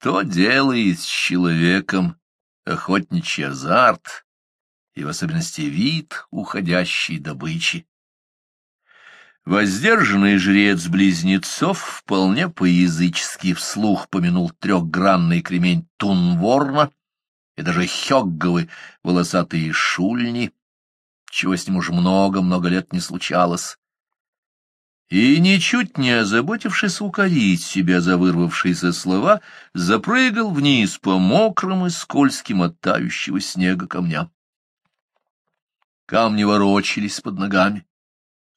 Что делает с человеком охотничий азарт, и в особенности вид уходящей добычи? Воздержанный жрец близнецов вполне по-язычески вслух помянул трехгранный кремень Тунворна и даже хёгговы волосатые шульни, чего с ним уж много-много лет не случалось. И, ничуть не озаботившись укорить себя за вырвавшиеся слова, запрыгал вниз по мокрым и скользким от тающего снега камням. Камни ворочались под ногами.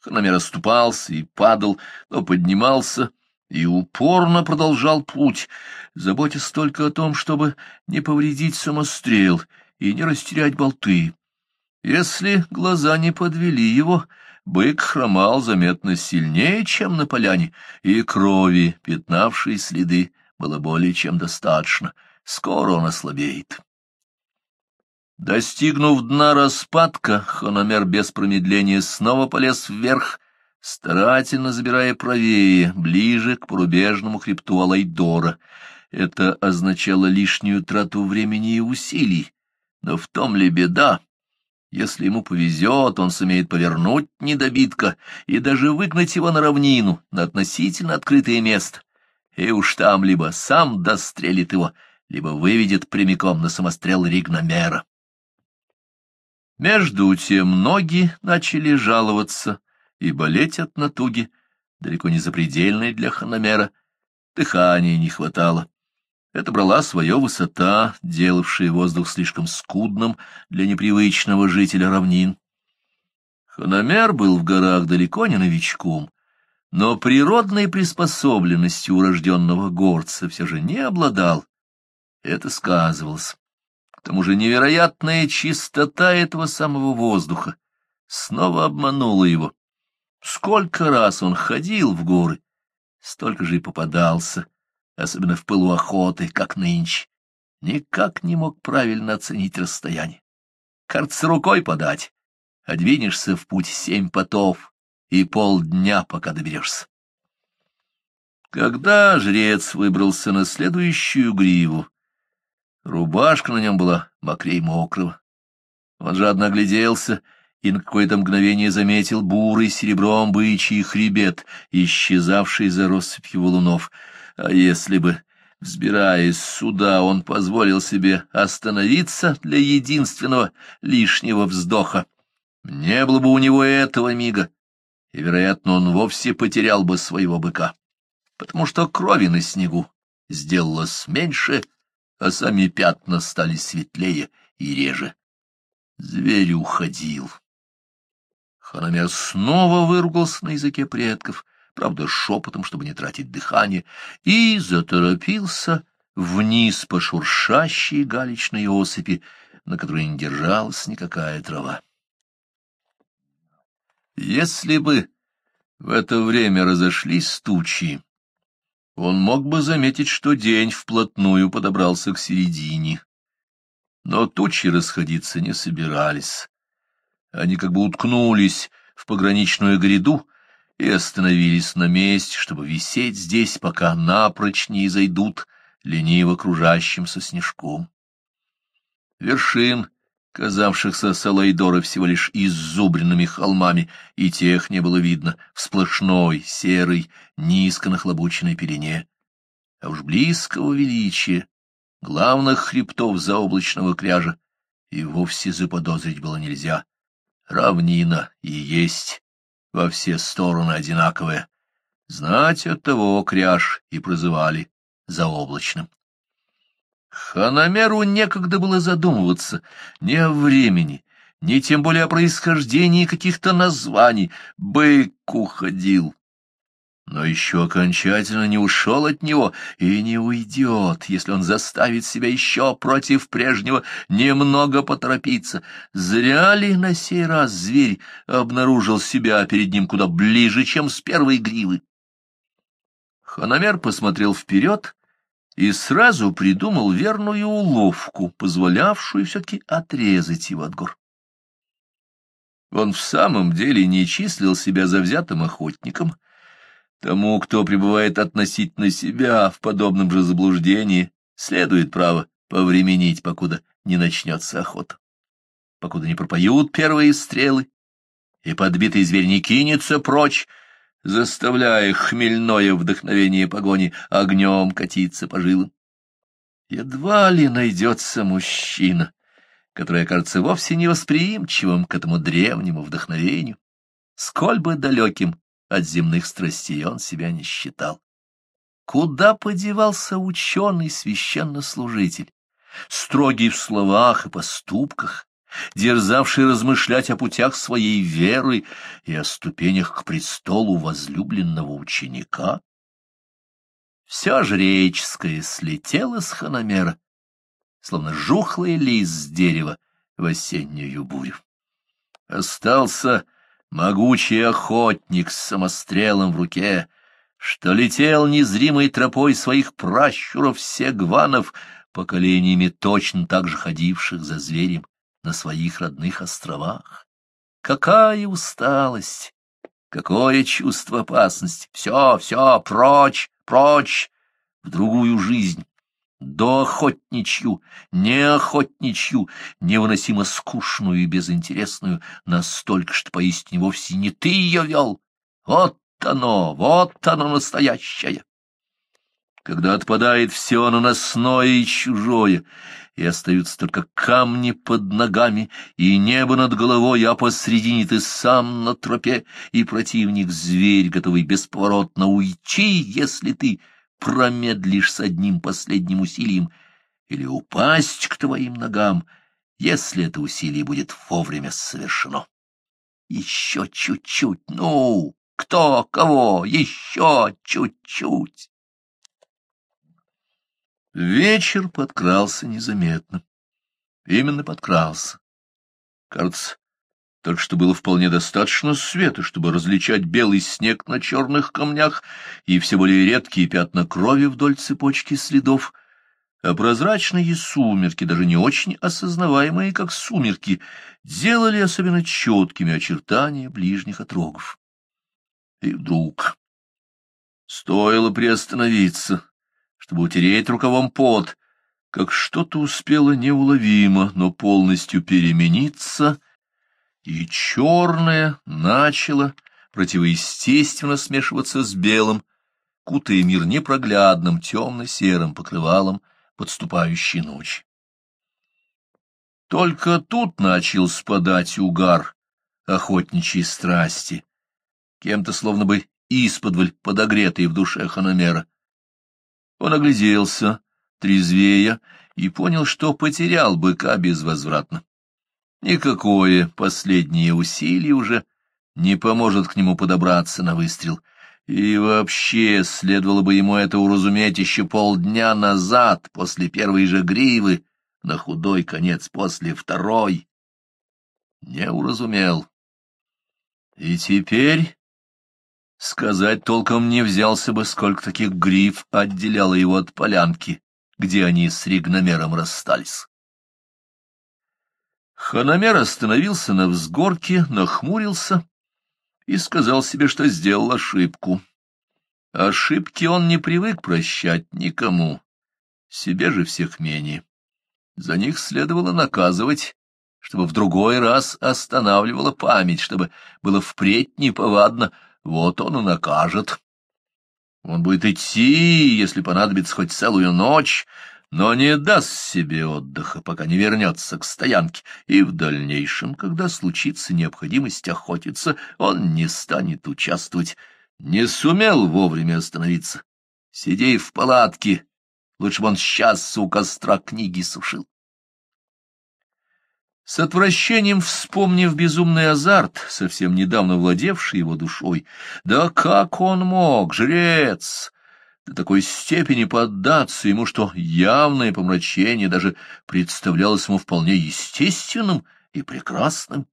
Хономер оступался и падал, но поднимался и упорно продолжал путь, заботясь только о том, чтобы не повредить самострел и не растерять болты. Если глаза не подвели его, бык хромал заметно сильнее, чем на поляне, и крови, пятнавшей следы, было более чем достаточно. Скоро он ослабеет. Достигнув дна распадка, хономер без промедления снова полез вверх, старательно забирая правее, ближе к порубежному хребту Алайдора. Это означало лишнюю трату времени и усилий. Но в том ли беда? Если ему повезет, он сумеет повернуть недобитка и даже выгнать его на равнину, на относительно открытое место. И уж там либо сам дострелит его, либо выведет прямиком на самострел Ригномера. Между тем ноги начали жаловаться и болеть от натуги, далеко не запредельной для хономера. Дыхания не хватало. Это брала свое высота, делавшая воздух слишком скудным для непривычного жителя равнин. Хономер был в горах далеко не новичком, но природной приспособленностью урожденного горца все же не обладал. Это сказывалось. К тому же невероятная чистота этого самого воздуха снова обманула его. Сколько раз он ходил в горы, столько же и попадался, особенно в пылу охоты, как нынче. Никак не мог правильно оценить расстояние. Кажется, рукой подать, а двинешься в путь семь потов и полдня, пока доберешься. Когда жрец выбрался на следующую гриву, Рубашка на нем была мокрей мокрого. Он жадно огляделся и на какое-то мгновение заметил бурый серебром бычий хребет, исчезавший за россыпью валунов. А если бы, взбираясь сюда, он позволил себе остановиться для единственного лишнего вздоха, не было бы у него этого мига, и, вероятно, он вовсе потерял бы своего быка, потому что крови на снегу сделалось меньше, а сами пятна стали светлее и реже. Зверь уходил. Ханамер снова выругался на языке предков, правда, шепотом, чтобы не тратить дыхание, и заторопился вниз по шуршащей галечной осыпи, на которой не держалась никакая трава. Если бы в это время разошлись тучи, он мог бы заметить, что день вплотную подобрался к середине. Но тучи расходиться не собирались. Они как бы уткнулись в пограничную гряду и остановились на месте, чтобы висеть здесь, пока напрочь не изойдут лениво кружащимся снежком. Вершин, казавшихся Салайдора всего лишь иззубренными холмами, и тех не было видно в сплошной, серой, низко нахлобученной перене, а уж близкого величия, главных хребтов заоблачного кряжа, и вовсе заподозрить было нельзя. Равнина и есть во все стороны одинаковая. Знать от того кряж и прозывали заоблачным. Ханамеру некогда было задумываться ни о времени, ни тем более о происхождении каких-то названий. Бык уходил но еще окончательно не ушел от него и не уйдет, если он заставит себя еще против прежнего немного поторопиться. Зря ли на сей раз зверь обнаружил себя перед ним куда ближе, чем с первой гривы? Хономер посмотрел вперед и сразу придумал верную уловку, позволявшую все-таки отрезать его от гор. Он в самом деле не числил себя завзятым охотником — Тому, кто пребывает относительно себя в подобном же заблуждении, Следует, право, повременить, покуда не начнется охота. Покуда не пропоют первые стрелы, и подбитый зверь не кинется прочь, заставляя хмельное вдохновение погони огнем катиться по жилам. Едва ли найдется мужчина, который окажется вовсе невосприимчивым к этому древнему вдохновению, сколь бы далеким от земных страстей он себя не считал. Куда подевался ученый священнослужитель, строгий в словах и поступках, дерзавший размышлять о путях своей веры и о ступенях к престолу возлюбленного ученика? Все жреческое слетело с хономера, словно жухлый лист с дерева в осеннюю бурю. Остался могучий охотник с самострелом в руке, что летел незримой тропой своих пращуров-сегванов, поколениями точно так же ходивших за зверем на своих родных островах. Какая усталость! Какое чувство опасности! Все, все, прочь, прочь, в другую жизнь, до охотничью, неохотничью, невыносимо скучную и безинтересную, настолько, что поистине вовсе не ты ее вел. Вот оно, вот оно настоящее. Когда отпадает все наносное и чужое, и остаются только камни под ногами, и небо над головой, а посредине ты сам на тропе, и противник-зверь, готовый бесповоротно уйти, если ты промедлишь с одним последним усилием, или упасть к твоим ногам, если это усилие будет вовремя совершено. Еще чуть-чуть, ну, кто, кого, еще чуть-чуть. Вечер подкрался незаметно. Именно подкрался. Кажется, только что было вполне достаточно света, чтобы различать белый снег на черных камнях и все более редкие пятна крови вдоль цепочки следов, а прозрачные сумерки, даже не очень осознаваемые как сумерки, делали особенно четкими очертания ближних отрогов. И вдруг стоило приостановиться чтобы утереть рукавом пот, как что-то успело неуловимо, но полностью перемениться, и черное начало противоестественно смешиваться с белым, кутая мир непроглядным темно-серым покрывалом подступающей ночи. Только тут начал спадать угар охотничьей страсти, кем-то словно бы исподволь подогретый в душе Ханомера. Он огляделся, трезвея, и понял, что потерял быка безвозвратно. Никакое последнее усилие уже не поможет к нему подобраться на выстрел. И вообще следовало бы ему это уразуметь еще полдня назад, после первой же гривы, на худой конец после второй. Не уразумел. И теперь Сказать толком не взялся бы, сколько таких гриф отделяло его от полянки, где они с ригномером расстались. Хономер остановился на взгорке, нахмурился и сказал себе, что сделал ошибку. Ошибки он не привык прощать никому, себе же всех менее. За них следовало наказывать, чтобы в другой раз останавливала память, чтобы было впредь неповадно — вот он и накажет. Он будет идти, если понадобится хоть целую ночь, но не даст себе отдыха, пока не вернется к стоянке, и в дальнейшем, когда случится необходимость охотиться, он не станет участвовать. Не сумел вовремя остановиться. Сидей в палатке, лучше бы он сейчас у костра книги сушил. С отвращением вспомнив безумный азарт, совсем недавно владевший его душой, да как он мог, жрец, до такой степени поддаться ему, что явное помрачение даже представлялось ему вполне естественным и прекрасным.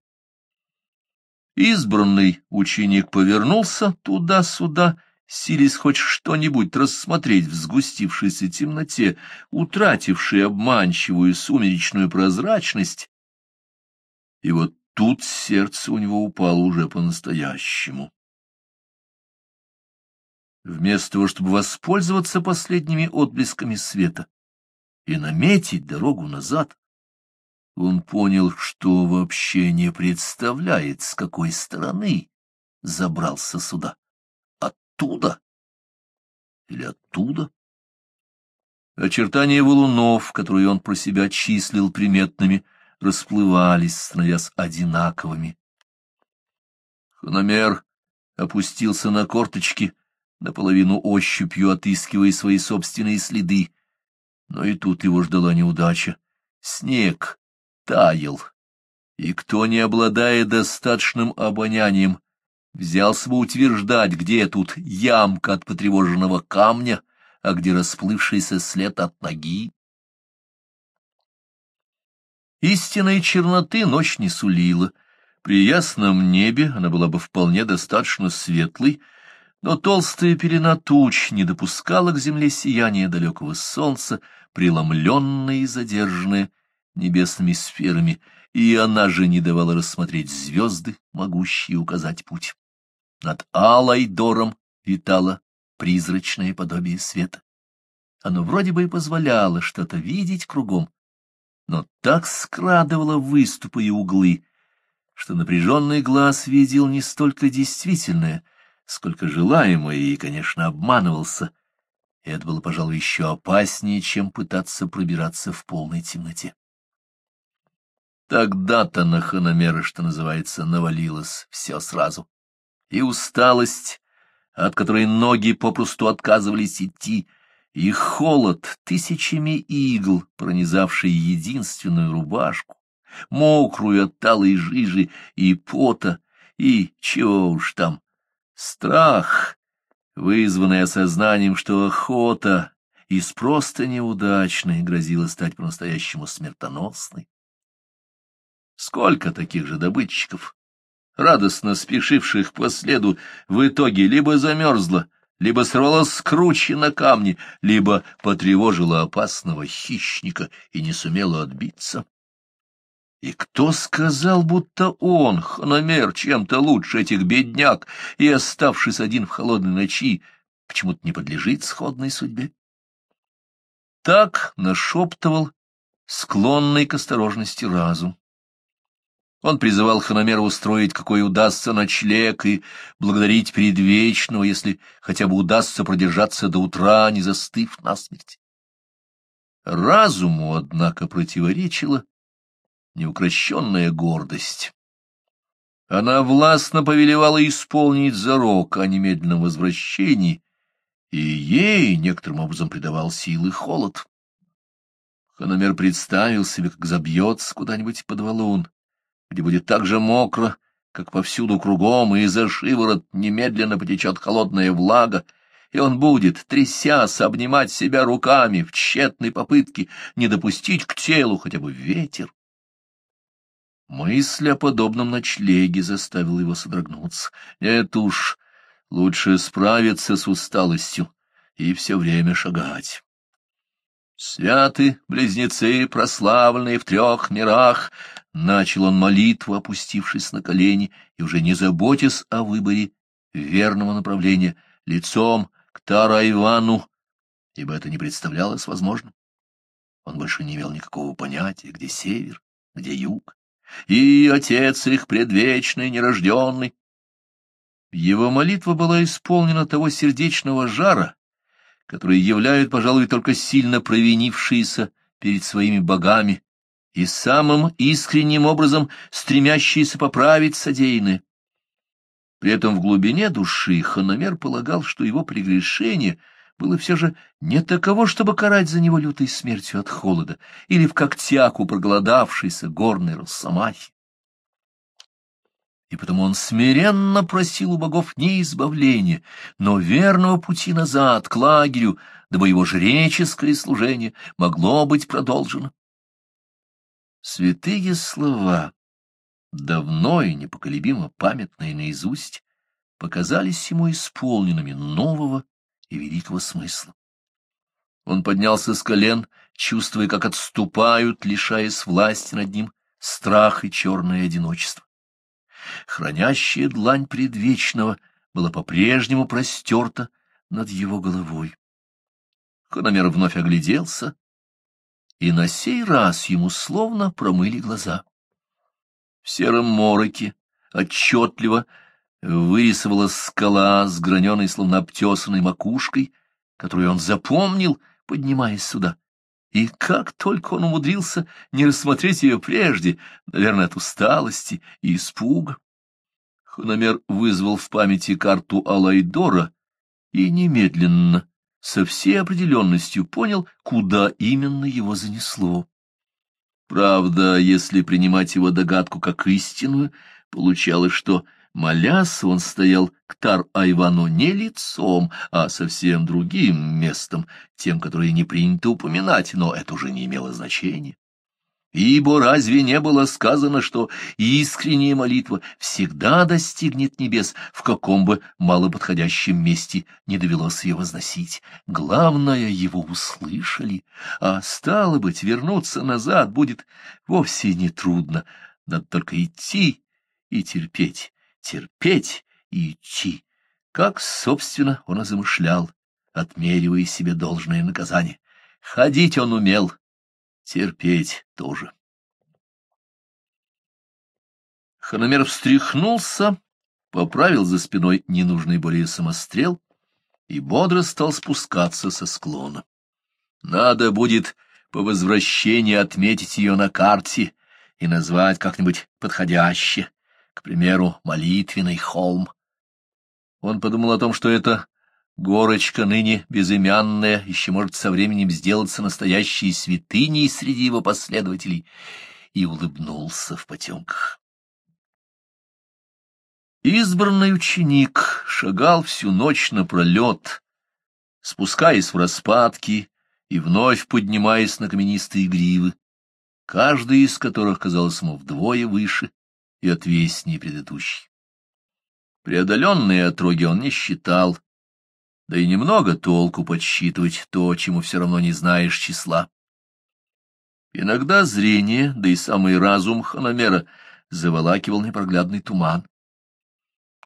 Избранный ученик повернулся туда-сюда, силясь хоть что-нибудь рассмотреть в сгустившейся темноте, утратившей обманчивую сумеречную прозрачность, и вот тут сердце у него упало уже по-настоящему. Вместо того, чтобы воспользоваться последними отблесками света, и наметить дорогу назад, он понял, что вообще не представляет, с какой стороны забрался сюда. Оттуда или оттуда? Очертания валунов, которые он про себя числил приметными, расплывались, становясь одинаковыми. Хономер опустился на корточки, наполовину ощупью отыскивая свои собственные следы. Но и тут его ждала неудача. Снег таял, и кто, не обладая достаточным обонянием, взялся бы утверждать, где тут ямка от потревоженного камня, а где расплывшийся след от ноги. Истинной черноты ночь не сулила. При ясном небе она была бы вполне достаточно светлой, но толстая пелена туч не допускала к земле сияния далекого солнца, преломленное и задержанное небесными сферами, и она же не давала рассмотреть звезды, могущие указать путь. Над Алайдором витало призрачное подобие света. Оно вроде бы и позволяло что-то видеть кругом, но так скрадывало выступы и углы, что напряженный глаз видел не столько действительное, сколько желаемое, и, конечно, обманывался. Это было, пожалуй, еще опаснее, чем пытаться пробираться в полной темноте. Тогда-то на хономера, что называется, навалилось все сразу. И усталость, от которой ноги попросту отказывались идти, и холод тысячами игл, пронизавший единственную рубашку, мокрую от талой жижи и пота, и, чего уж там, страх, вызванный осознанием, что охота из просто неудачной грозила стать по-настоящему смертоносной. Сколько таких же добытчиков, радостно спешивших по следу, в итоге либо замерзла, либо сорвалась с на камни, либо потревожила опасного хищника и не сумела отбиться. И кто сказал, будто он, хономер, чем-то лучше этих бедняк, и, оставшись один в холодной ночи, почему-то не подлежит сходной судьбе? Так нашептывал склонный к осторожности разум. Он призывал Хономера устроить, какой удастся ночлег, и благодарить предвечного, если хотя бы удастся продержаться до утра, не застыв насмерть. Разуму, однако, противоречила неукрощенная гордость. Она властно повелевала исполнить зарок о немедленном возвращении, и ей некоторым образом придавал силы холод. Хономер представил себе, как забьется куда-нибудь под валун, где будет так же мокро, как повсюду кругом, и за шиворот немедленно потечет холодная влага, и он будет, трясясь, обнимать себя руками в тщетной попытке не допустить к телу хотя бы ветер. Мысль о подобном ночлеге заставила его содрогнуться. Нет уж, лучше справиться с усталостью и все время шагать. Святы, близнецы, прославленные в трех мирах, начал он молитву, опустившись на колени и уже не заботясь о выборе верного направления, лицом к Тарайвану, ибо это не представлялось возможным. Он больше не имел никакого понятия, где север, где юг, и Отец их предвечный, нерожденный. Его молитва была исполнена того сердечного жара, которые являют, пожалуй, только сильно провинившиеся перед своими богами и самым искренним образом стремящиеся поправить содеянное. При этом в глубине души Хономер полагал, что его прегрешение было все же не таково, чтобы карать за него лютой смертью от холода или в когтях у проголодавшейся горной росомахи и потому он смиренно просил у богов не избавления, но верного пути назад, к лагерю, дабы его жреческое служение могло быть продолжено. Святые слова, давно и непоколебимо памятные наизусть, показались ему исполненными нового и великого смысла. Он поднялся с колен, чувствуя, как отступают, лишаясь власти над ним, страх и черное одиночество хранящая длань предвечного, была по-прежнему простерта над его головой. Хономер вновь огляделся и на сей раз ему словно промыли глаза. В сером мороке отчетливо вырисовалась скала с граненой, словно обтесанной макушкой, которую он запомнил, поднимаясь сюда. И как только он умудрился не рассмотреть ее прежде, наверное, от усталости и испуга. Хономер вызвал в памяти карту Алайдора и немедленно, со всей определенностью понял, куда именно его занесло. Правда, если принимать его догадку как истинную, получалось, что Молясь, он стоял к Тар-Айвану не лицом, а совсем другим местом, тем, которое не принято упоминать, но это уже не имело значения. Ибо разве не было сказано, что искренняя молитва всегда достигнет небес, в каком бы малоподходящем месте не довелось ее возносить? Главное, его услышали, а стало быть, вернуться назад будет вовсе не трудно, надо только идти и терпеть терпеть и идти, как, собственно, он и замышлял, отмеривая себе должное наказание. Ходить он умел, терпеть тоже. Хономер встряхнулся, поправил за спиной ненужный более самострел и бодро стал спускаться со склона. Надо будет по возвращении отметить ее на карте и назвать как-нибудь подходяще, к примеру, молитвенный холм. Он подумал о том, что эта горочка, ныне безымянная, еще может со временем сделаться настоящей святыней среди его последователей, и улыбнулся в потемках. Избранный ученик шагал всю ночь напролет, спускаясь в распадки и вновь поднимаясь на каменистые гривы, каждая из которых казалась ему вдвое выше и отвеснее предыдущий. Преодоленные отроги он не считал, да и немного толку подсчитывать то, чему все равно не знаешь числа. Иногда зрение, да и самый разум Хономера заволакивал непроглядный туман.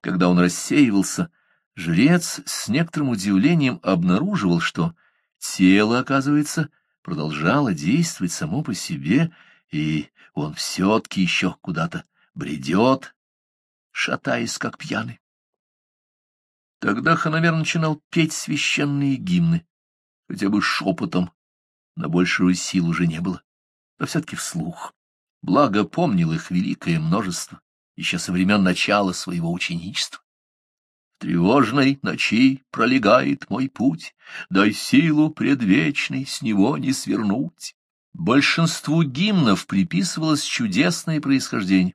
Когда он рассеивался, жрец с некоторым удивлением обнаруживал, что тело, оказывается, продолжало действовать само по себе, и он все-таки еще куда-то бредет, шатаясь, как пьяный. Тогда Хановер начинал петь священные гимны, хотя бы шепотом, но большую сил уже не было, но все-таки вслух. Благо помнил их великое множество, еще со времен начала своего ученичества. В тревожной ночи пролегает мой путь, дай силу предвечной с него не свернуть. Большинству гимнов приписывалось чудесное происхождение.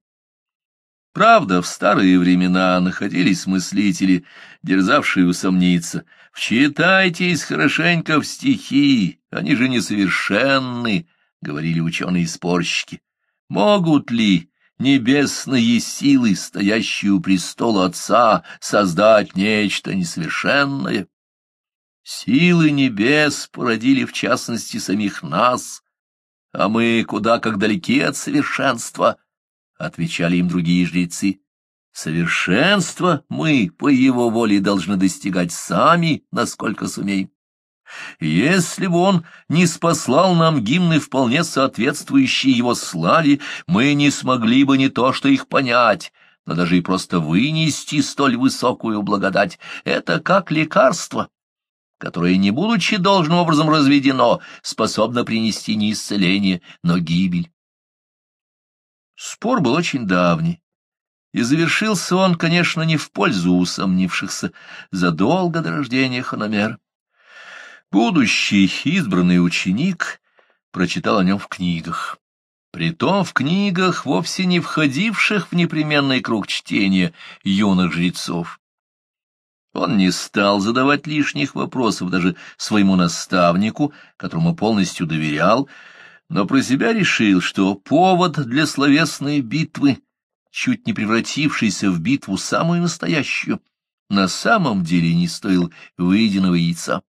Правда, в старые времена находились мыслители, дерзавшие усомниться. «Вчитайтесь хорошенько в стихи, они же несовершенны», — говорили ученые-спорщики. «Могут ли небесные силы, стоящие у престола Отца, создать нечто несовершенное?» Силы небес породили в частности самих нас, а мы куда как далеки от совершенства —— отвечали им другие жрецы. Совершенство мы по его воле должны достигать сами, насколько сумеем. Если бы он не спаслал нам гимны, вполне соответствующие его славе, мы не смогли бы не то что их понять, но даже и просто вынести столь высокую благодать. Это как лекарство, которое, не будучи должным образом разведено, способно принести не исцеление, но гибель. Спор был очень давний, и завершился он, конечно, не в пользу усомнившихся задолго до рождения Хономера. Будущий избранный ученик прочитал о нем в книгах. Притом в книгах, вовсе не входивших в непременный круг чтения юных жрецов. Он не стал задавать лишних вопросов даже своему наставнику, которому полностью доверял, но про себя решил, что повод для словесной битвы, чуть не превратившийся в битву самую настоящую, на самом деле не стоил выеденного яйца.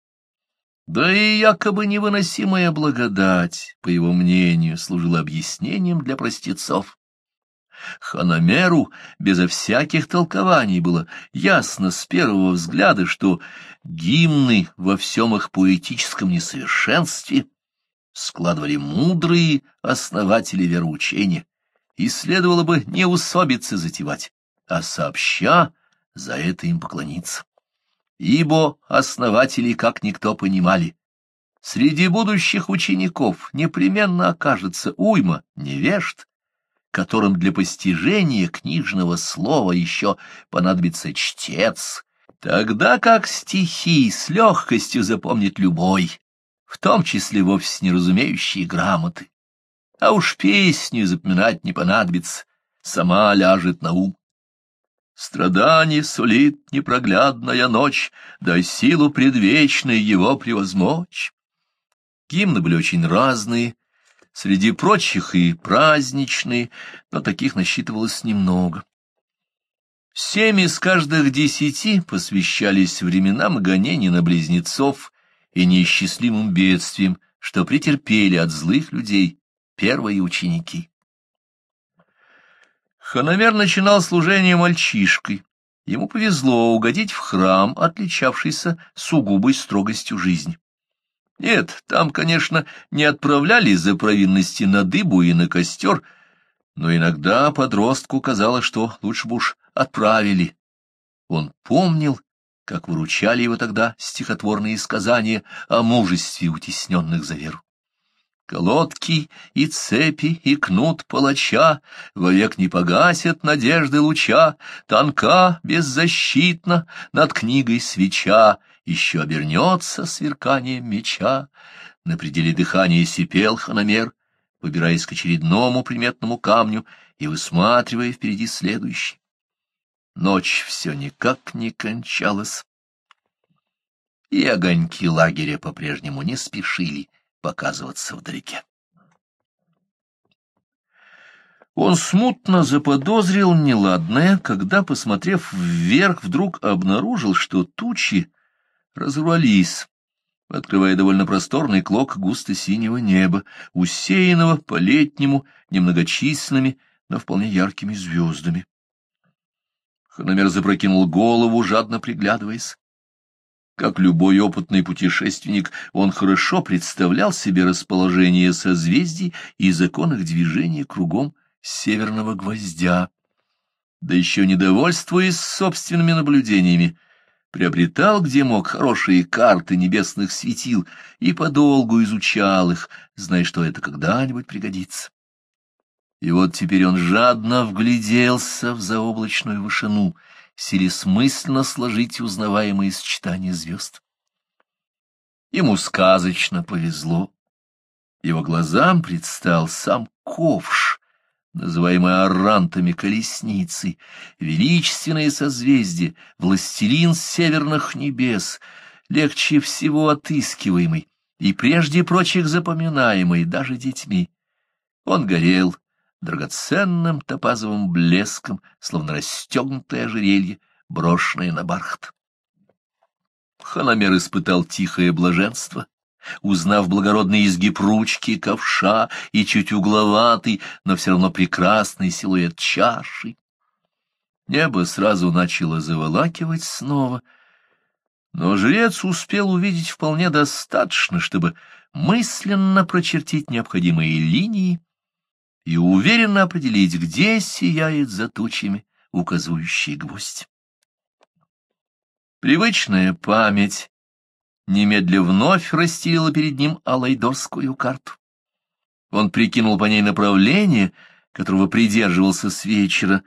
Да и якобы невыносимая благодать, по его мнению, служила объяснением для простецов. Ханамеру безо всяких толкований было ясно с первого взгляда, что гимны во всем их поэтическом несовершенстве — складывали мудрые основатели вероучения, и следовало бы не усобицы затевать, а сообща за это им поклониться. Ибо основатели, как никто, понимали, среди будущих учеников непременно окажется уйма невежд, которым для постижения книжного слова еще понадобится чтец, тогда как стихи с легкостью запомнит любой, в том числе вовсе не разумеющие грамоты. А уж песню запоминать не понадобится, сама ляжет на ум. Страдание сулит непроглядная ночь, дай силу предвечной его превозмочь. Гимны были очень разные, среди прочих и праздничные, но таких насчитывалось немного. Семь из каждых десяти посвящались временам гонений на близнецов и неисчислимым бедствиям, что претерпели от злых людей первые ученики. Хономер начинал служение мальчишкой. Ему повезло угодить в храм, отличавшийся сугубой строгостью жизни. Нет, там, конечно, не отправляли за провинности на дыбу и на костер, но иногда подростку казалось, что лучше бы уж отправили. Он помнил, как выручали его тогда стихотворные сказания о мужестве утесненных за веру. Колодки и цепи и кнут палача Вовек не погасят надежды луча, Тонка, беззащитна, над книгой свеча, Еще обернется сверкание меча. На пределе дыхания сипел хономер, Выбираясь к очередному приметному камню И высматривая впереди следующий. Ночь все никак не кончалась, и огоньки лагеря по-прежнему не спешили показываться вдалеке. Он смутно заподозрил неладное, когда, посмотрев вверх, вдруг обнаружил, что тучи разорвались, открывая довольно просторный клок густо-синего неба, усеянного по-летнему немногочисленными, но вполне яркими звездами. Хономер запрокинул голову, жадно приглядываясь. Как любой опытный путешественник, он хорошо представлял себе расположение созвездий и закон их движения кругом северного гвоздя. Да еще недовольствуясь собственными наблюдениями, приобретал, где мог, хорошие карты небесных светил и подолгу изучал их, зная, что это когда-нибудь пригодится. И вот теперь он жадно вгляделся в заоблачную вышину — сились мысленно сложить узнаваемые сочетания звезд. Ему сказочно повезло. Его глазам предстал сам ковш, называемый арантами колесницей, величественное созвездие, властелин северных небес, легче всего отыскиваемый и прежде прочих запоминаемый даже детьми. Он горел, драгоценным топазовым блеском, словно расстегнутое ожерелье, брошенное на бархат. Хономер испытал тихое блаженство, узнав благородный изгиб ручки ковша и чуть угловатый, но все равно прекрасный силуэт чаши. Небо сразу начало заволакивать снова, но жрец успел увидеть вполне достаточно, чтобы мысленно прочертить необходимые линии и уверенно определить, где сияет за тучами указывающий гвоздь. Привычная память немедля вновь расстелила перед ним алайдорскую карту. Он прикинул по ней направление, которого придерживался с вечера,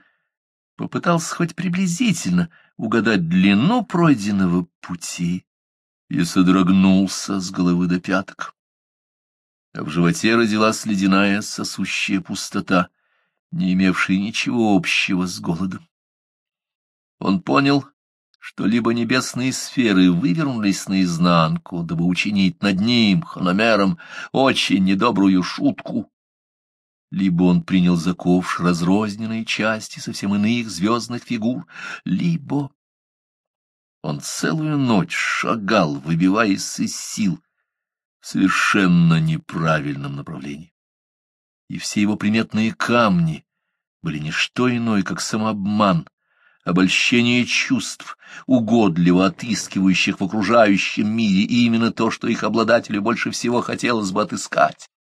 попытался хоть приблизительно угадать длину пройденного пути и содрогнулся с головы до пяток а в животе родилась ледяная сосущая пустота, не имевшая ничего общего с голодом. Он понял, что либо небесные сферы вывернулись наизнанку, дабы учинить над ним, хономером, очень недобрую шутку, либо он принял за ковш разрозненные части совсем иных звездных фигур, либо он целую ночь шагал, выбиваясь из сил, совершенно неправильном направлении. И все его приметные камни были не что иное, как самообман, обольщение чувств, угодливо отыскивающих в окружающем мире именно то, что их обладателю больше всего хотелось бы отыскать.